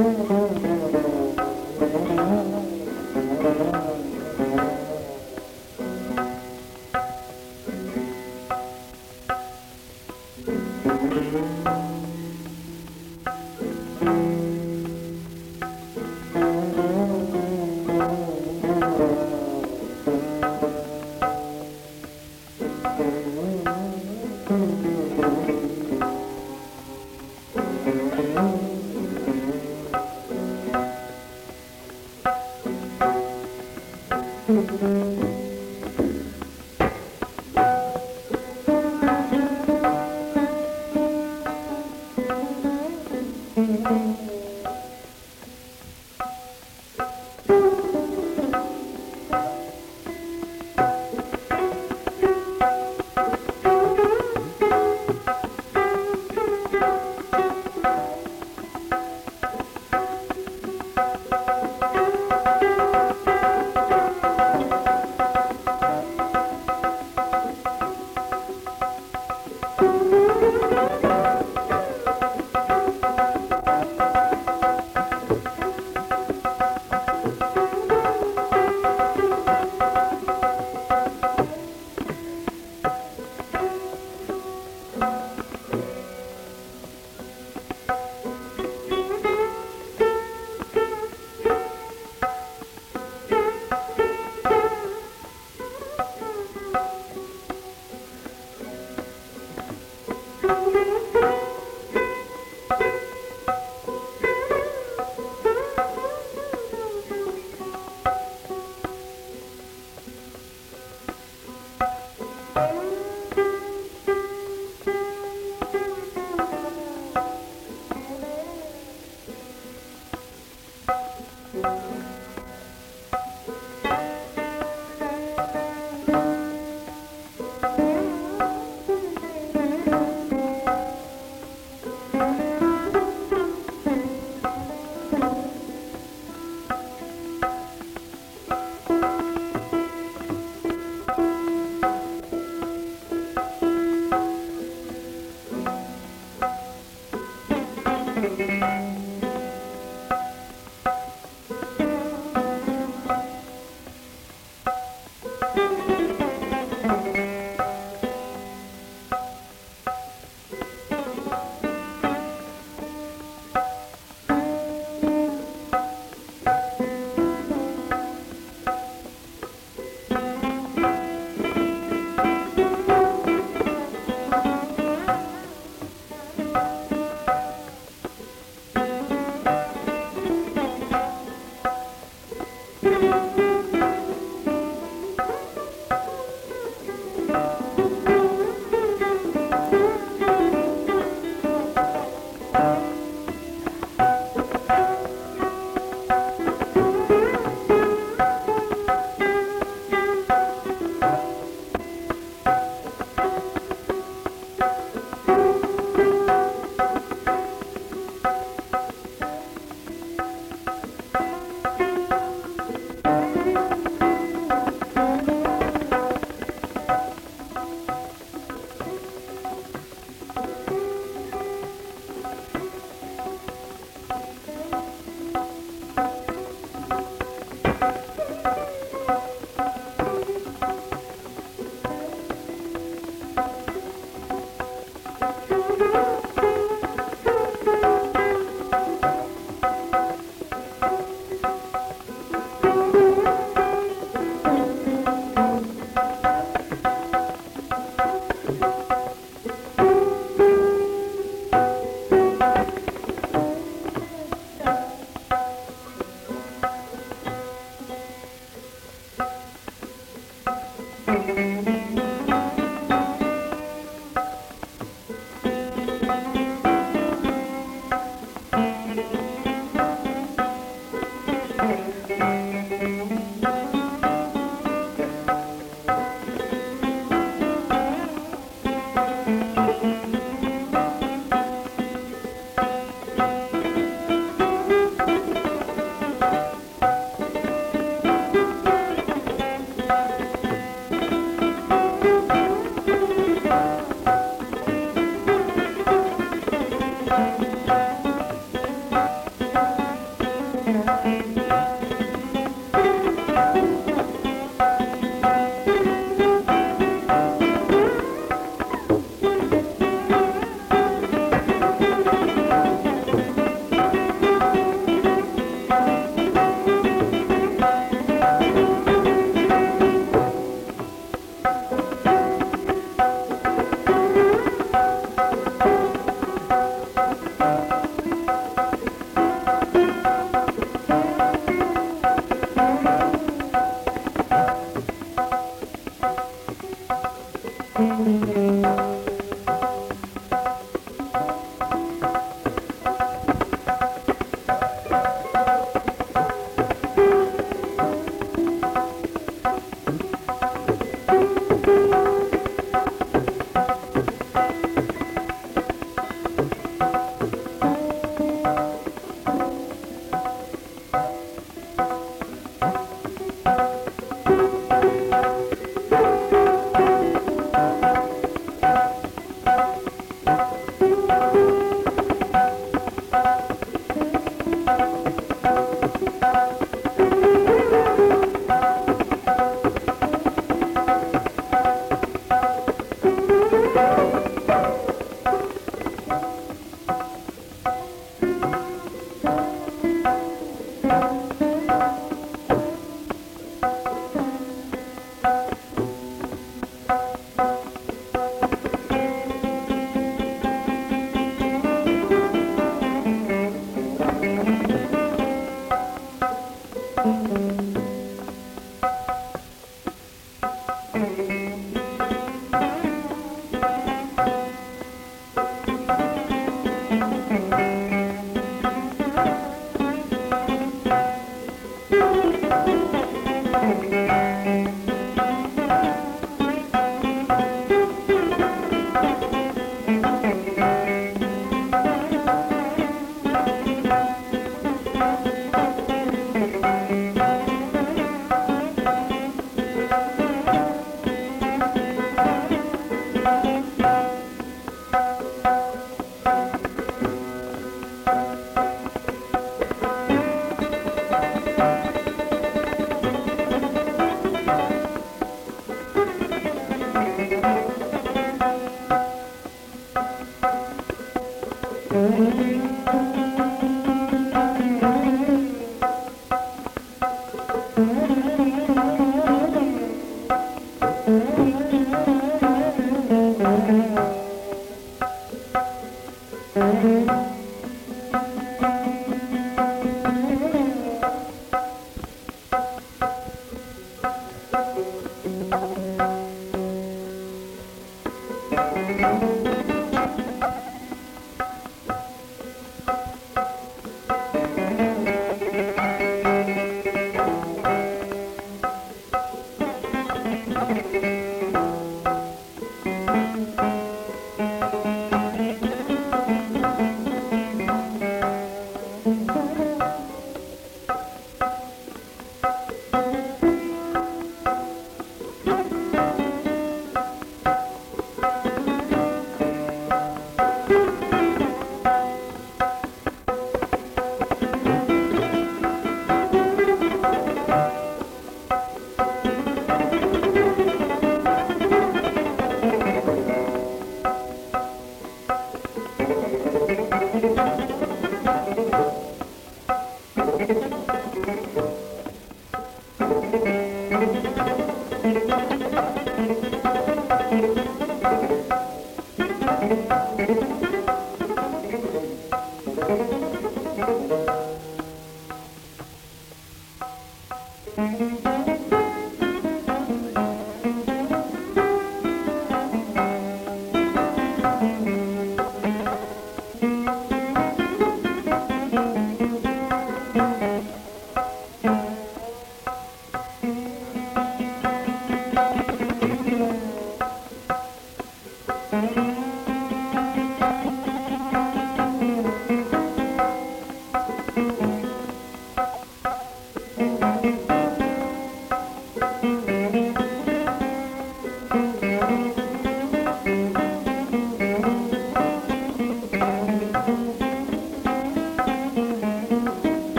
Mm-hmm. Mm-hmm.